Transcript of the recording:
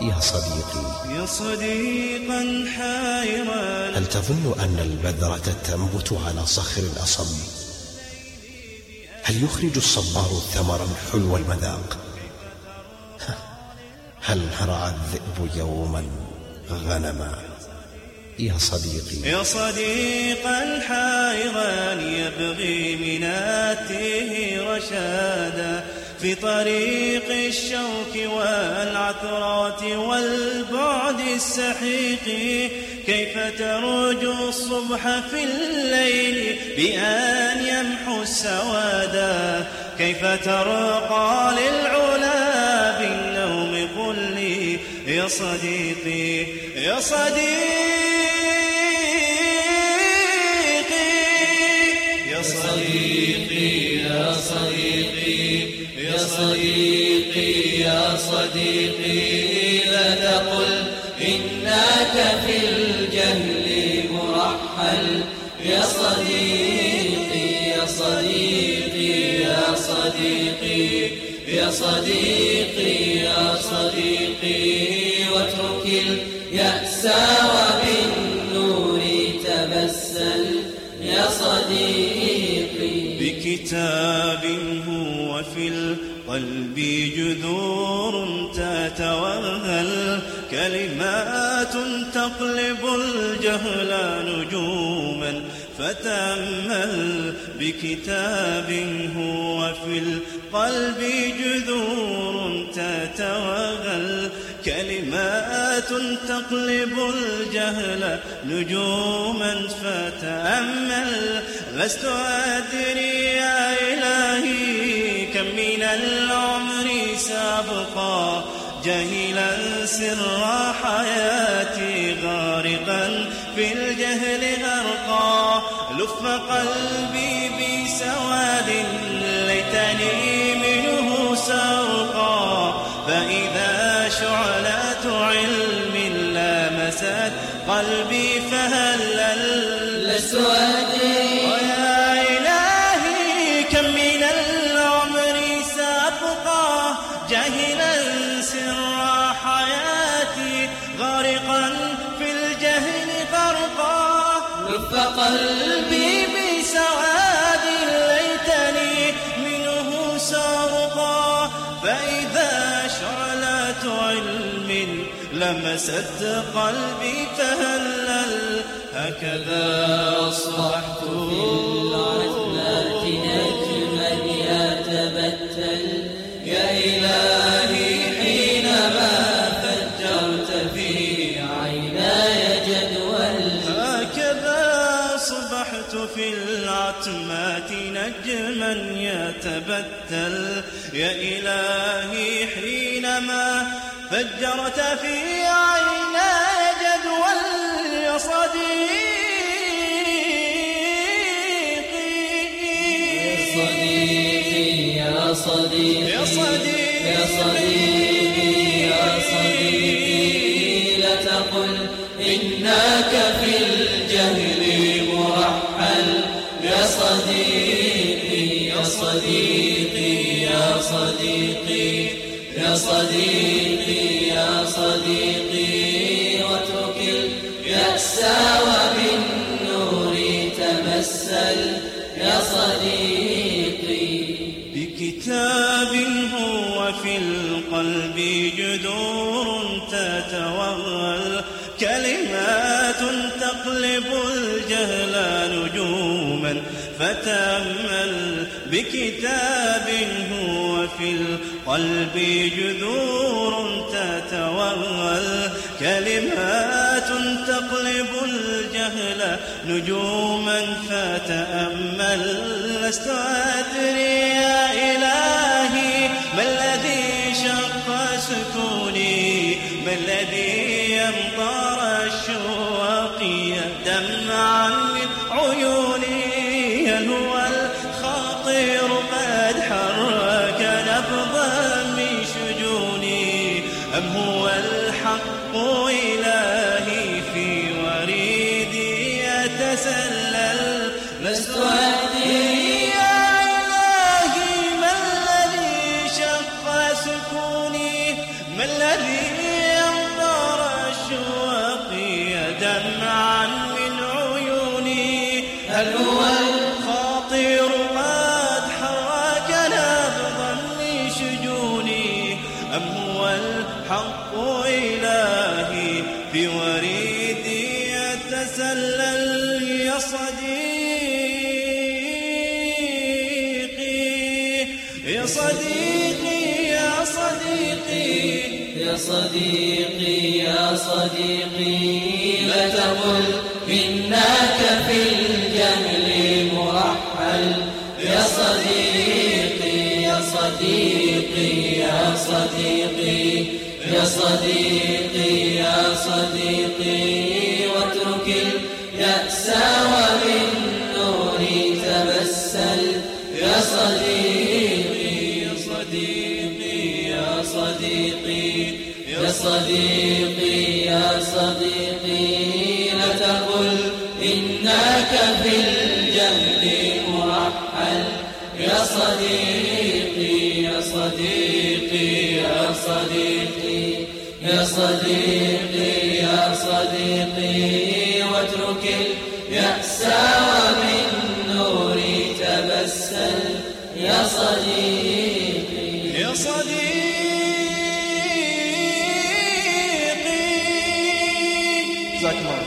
يا صديقي. يا صديقا حائرا. هل تظن أن البذرة تنبت على صخر أصم هل يخرج الصبار ثمرا حلو المذاق؟ هل هرع الذئب يوما غنما؟ يا صديقي. يا صديقا حائرا يبغي من آته رشادا. في طريق الشوك والعثرات والبعد السحيق. كيف ترجو الصبح في الليل بأن يمحو السوادا كيف ترقى للعلا بالنوم قل لي يا صديقي يا صديقي. إنك في الجهل مرحل. يا صديقي يا صديقي يا صديقي يا صديقي يا صديقي واترك اليأس وبالنور تبسل. يا صديقي بكتاب القلب جذور تتوهل كلمات تقلب الجهل نجوما فتأمل بكتاب هو في القلب جذور تتوغل كلمات تقلب الجهل نجوما فتأمل لست أدري من العمر سابقا. جاهلا سر حياتي غارقا. في الجهل غرقا لف قلبي بسواد ليتني منه سرقا فإذا شعلة علم لامست قلبي فهلل. لست سر حياتي غارقا في الجهل غرقا لف قلبي بسواد ليتني منه سارقا فإذا شعلة علم لمست قلبي فهلل هكذا أصبحت هكذا صبحت في العتمات نجما يتبتل يا إلهي حينما فجرت في عيناي جدول صديقي. يا صديقي يا صديقي يا صديقي يا صديقي لا تقل إنك في الجهل. يا صديقي يا صديقي واترك اليأس وبالنور تمثل يا صديقي. بكتاب هو في القلب جذور تتوغل كلمات تقلب الجهل نجوما فتأمل بكتاب هو في القلب جذور تتوغل. كلمات تقلب الجهل نجوما فتأمل. لست أدري يا إلهي ما الذي شق سكوني؟ ما الذي يمطر الشواق دمعا من عيوني؟ هو الخاطر قد حرك نبضا من شجوني. أم هو الحق إلهي في وريدي يتسلل؟ لست أدري يا إلهي ما الذي شق سكوني؟ ما الذي صديقي يا صديقي يا صديقي يا صديقي لا تقل إنك في الجهل مرحل. يا صديقي يا صديقي يا صديقي يا صديقي يا صديقي واترك اليأس يا صديقي يا صديقي لا تقل إنك في الجهل مرحل. يا صديقي يا صديقي يا صديقي يا صديقي يا صديقي واترك اليأس وبالنور تبسل. يا صديقي يا صديقي Blackmon.